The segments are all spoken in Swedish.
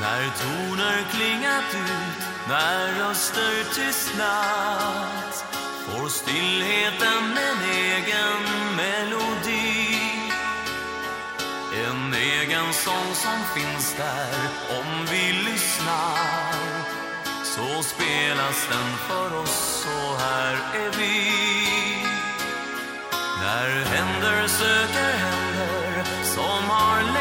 När toner klingat ut, när röster tystnat får stillheten en egen melodi. En egen sång som finns där om vi lyssnar. Så spelas den för oss och här är vi. När händer söker händer som har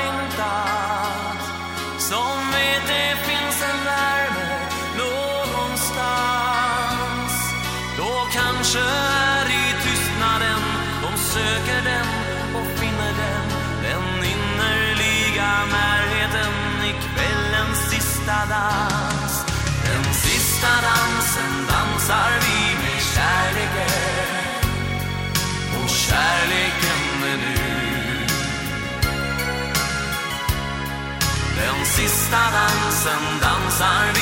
kanske är i tystnaden. De söker den och finner den. Den innerliga närheten i kvällens sista dans. Den sista dansen dansar vi med kärleken. Och kärleken är nu. Den sista dansen dansar vi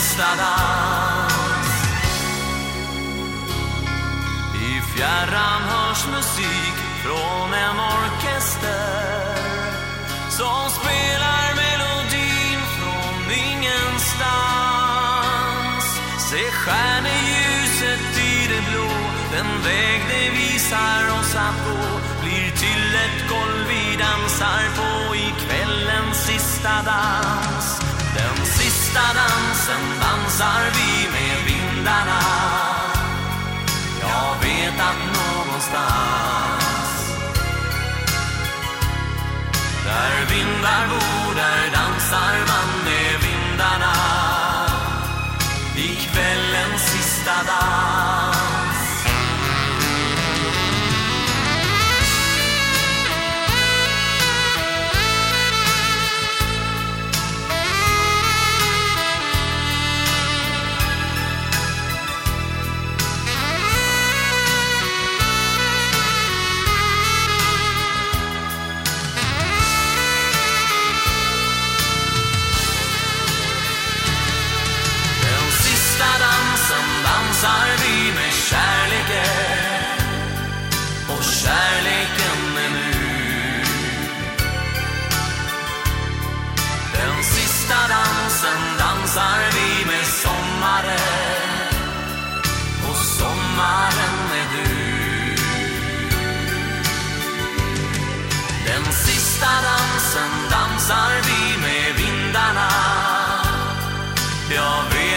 sista dans. I fjärran hörs musik från en orkester som spelar melodin från ingenstans. Se stjärneljuset i det blå, den väg det visar oss att gå blir till ett golv vi dansar på i kvällens sista dans. Den sista dans dansar vi med vindarna. Jag vet att någonstans där vindar bor,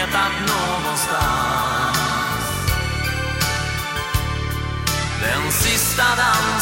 vet att någonstans. Den sista dansen